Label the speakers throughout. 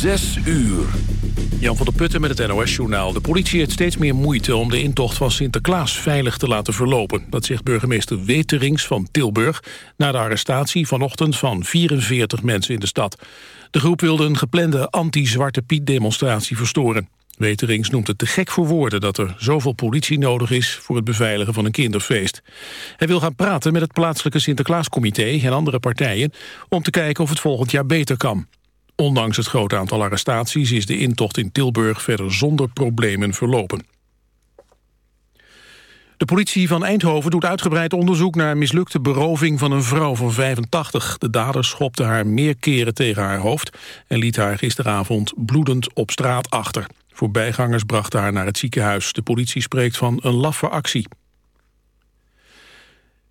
Speaker 1: Zes uur. Jan van der Putten met het NOS-journaal. De politie heeft steeds meer moeite om de intocht van Sinterklaas veilig te laten verlopen. Dat zegt burgemeester Weterings van Tilburg... na de arrestatie vanochtend van 44 mensen in de stad. De groep wilde een geplande anti-Zwarte Piet-demonstratie verstoren. Weterings noemt het te gek voor woorden dat er zoveel politie nodig is voor het beveiligen van een kinderfeest. Hij wil gaan praten met het plaatselijke Sinterklaascomité en andere partijen om te kijken of het volgend jaar beter kan. Ondanks het grote aantal arrestaties is de intocht in Tilburg verder zonder problemen verlopen. De politie van Eindhoven doet uitgebreid onderzoek naar mislukte beroving van een vrouw van 85. De dader schopte haar meer keren tegen haar hoofd en liet haar gisteravond bloedend op straat achter. Voorbijgangers brachten haar naar het ziekenhuis. De politie spreekt van een laffe actie.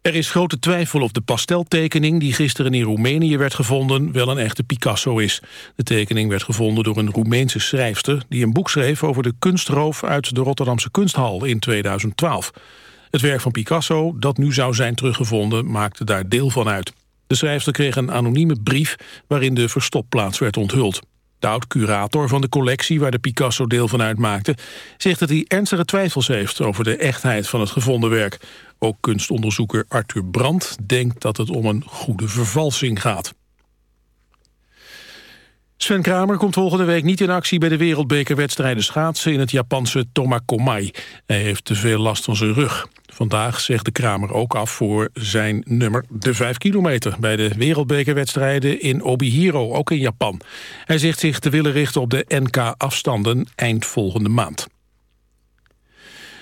Speaker 1: Er is grote twijfel of de pasteltekening die gisteren in Roemenië werd gevonden wel een echte Picasso is. De tekening werd gevonden door een Roemeense schrijfster die een boek schreef over de kunstroof uit de Rotterdamse kunsthal in 2012. Het werk van Picasso, dat nu zou zijn teruggevonden, maakte daar deel van uit. De schrijfster kreeg een anonieme brief waarin de verstopplaats werd onthuld. De oud-curator van de collectie, waar de Picasso deel van uitmaakte... zegt dat hij ernstige twijfels heeft over de echtheid van het gevonden werk. Ook kunstonderzoeker Arthur Brandt denkt dat het om een goede vervalsing gaat. Sven Kramer komt volgende week niet in actie bij de wereldbekerwedstrijden schaatsen in het Japanse Tomakomai. Hij heeft te veel last van zijn rug. Vandaag zegt de Kramer ook af voor zijn nummer de 5 kilometer... bij de wereldbekerwedstrijden in Obihiro, ook in Japan. Hij zegt zich te willen richten op de NK-afstanden eind volgende maand.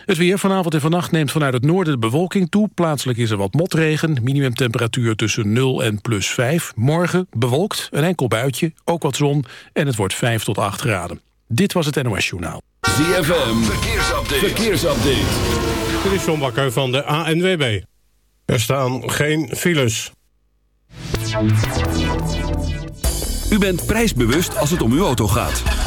Speaker 1: Het weer vanavond en vannacht neemt vanuit het noorden de bewolking toe. Plaatselijk is er wat motregen. Minimumtemperatuur tussen 0 en plus 5. Morgen bewolkt, een enkel buitje, ook wat zon. En het wordt 5 tot 8 graden. Dit was het NOS Journaal.
Speaker 2: ZFM, verkeersupdate. verkeersupdate.
Speaker 3: Dit is John Bakker van de ANWB. Er staan geen files.
Speaker 1: U bent prijsbewust als het om uw auto gaat.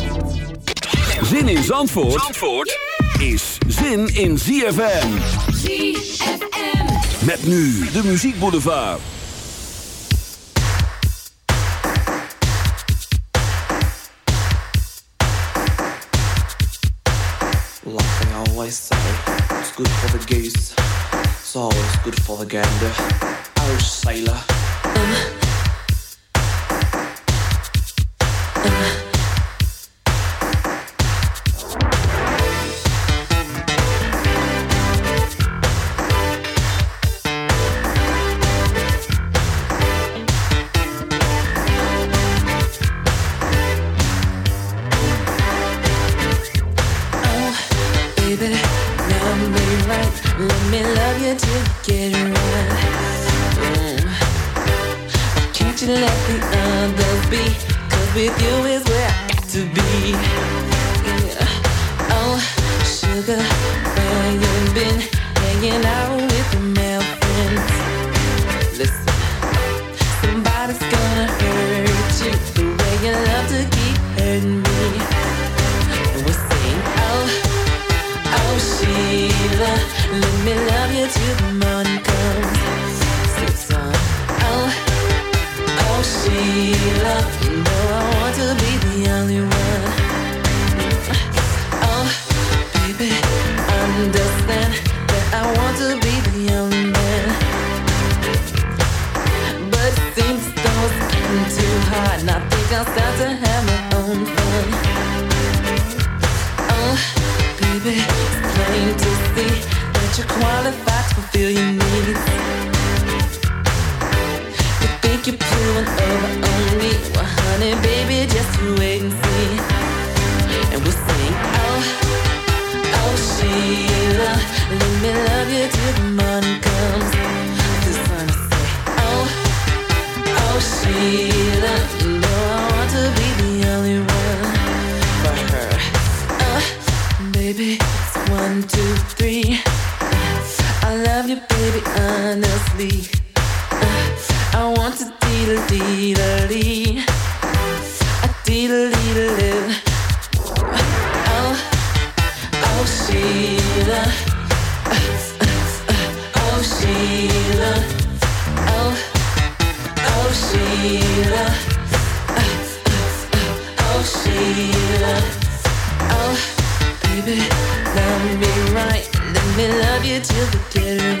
Speaker 1: Zin in Zandvoort, Zandvoort is zin in ZFM.
Speaker 4: ZFM.
Speaker 1: Met nu de Muziek Boulevard.
Speaker 5: Like they always say, it's good for the goose, it's always good for the gander. Oh, sailor.
Speaker 6: Baby, dee. A deedle deedle doo. Oh, oh Sheila. Oh Sheila. Oh, oh. Oh Sheila. Oh, baby, love me right. Let me love you till the dead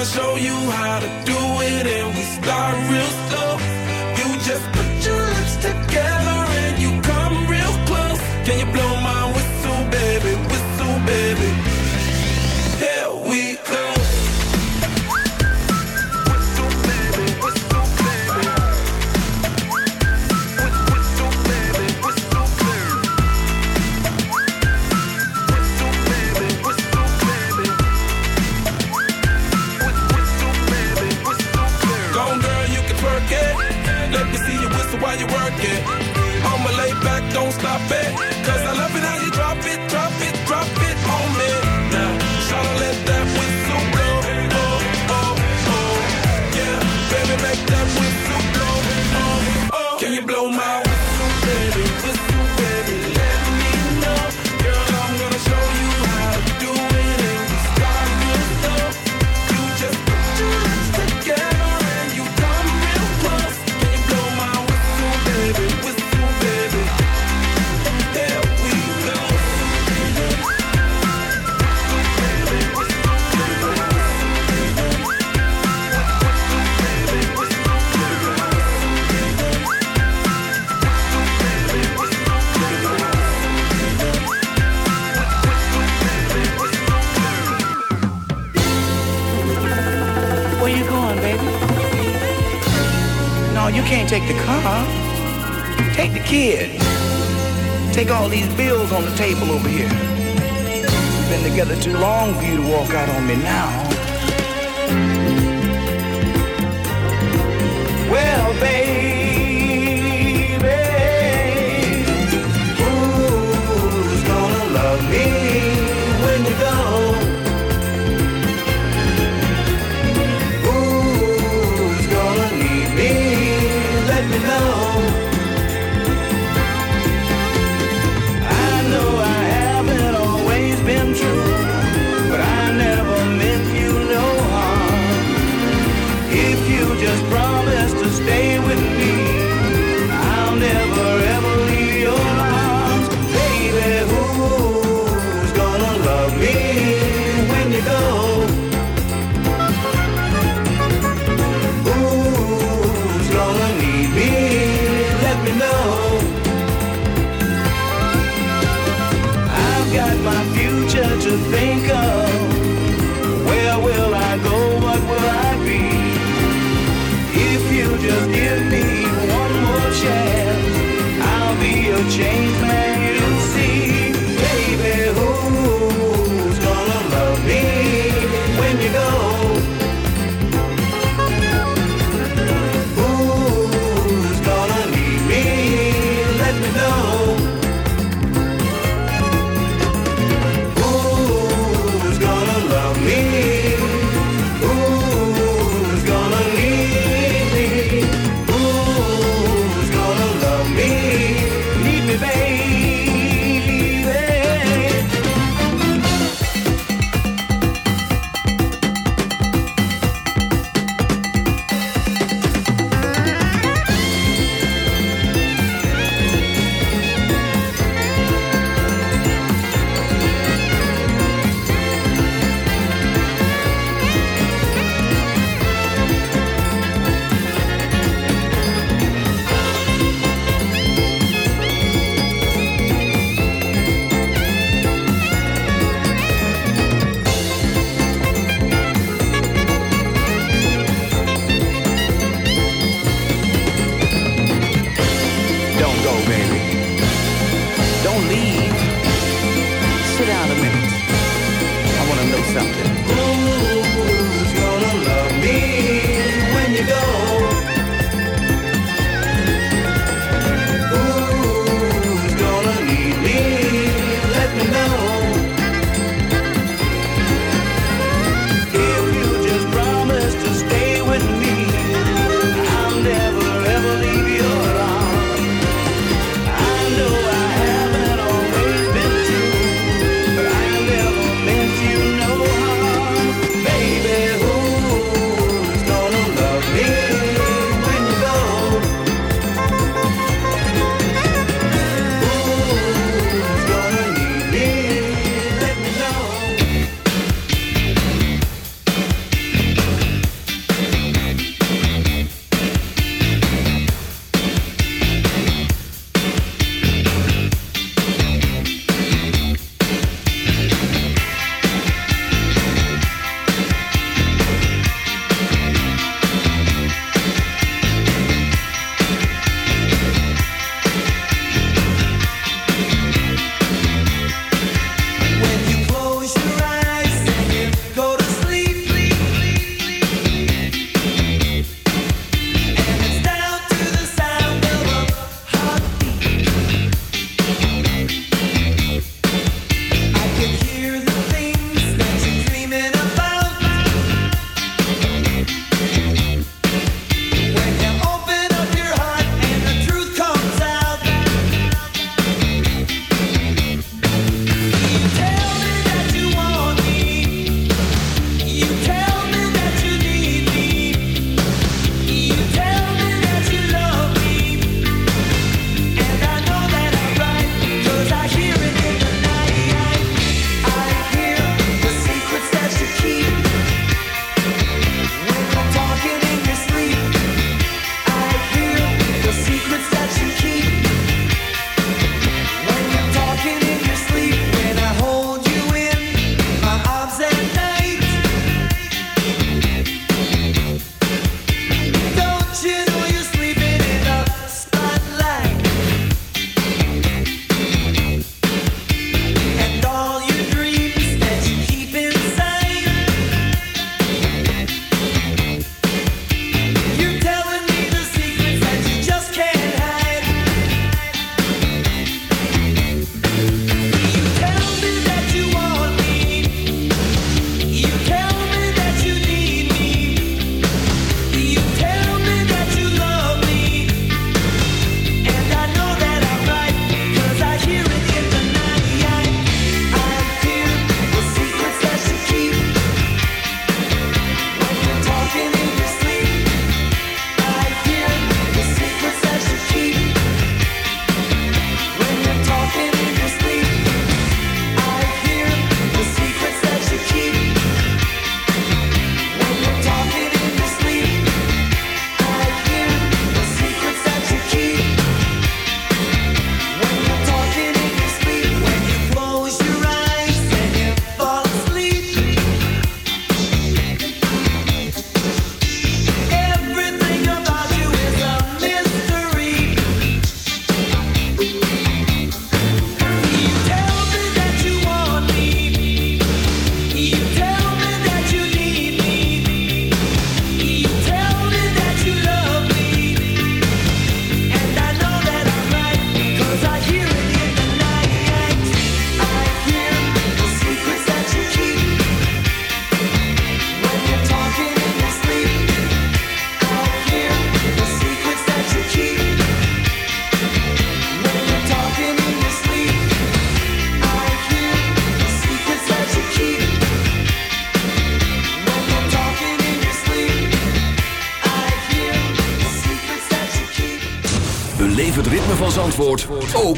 Speaker 7: Gonna show you how to do it, and we start real whistle while you work it. I'ma lay back, don't stop it. Cause I love it how you drop it, drop it
Speaker 8: take the car. Take the kids. Take all these bills on the table over here. We've been together too long for you to walk out on me now.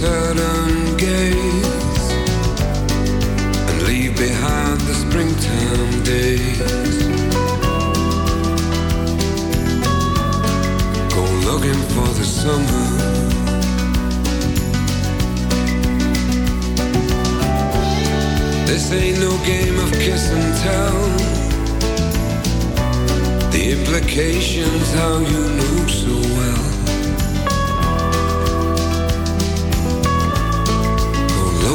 Speaker 9: sudden gaze and leave behind the springtime days. Go looking for the summer. This ain't no game of kiss and tell. The implications, how you knew so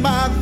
Speaker 10: My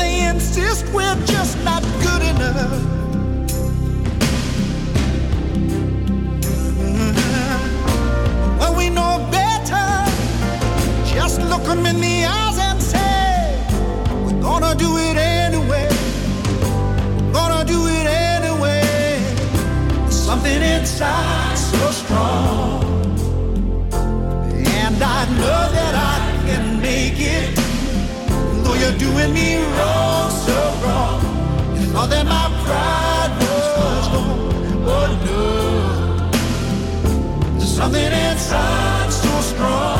Speaker 10: They insist we're just not good enough. Mm-hmm. When we know better, just look 'em in the eyes and say, We're gonna do it anyway. We're gonna do it anyway. There's something inside you're doing me wrong, so wrong. You thought that my pride was gone. Oh no. There's something inside so strong.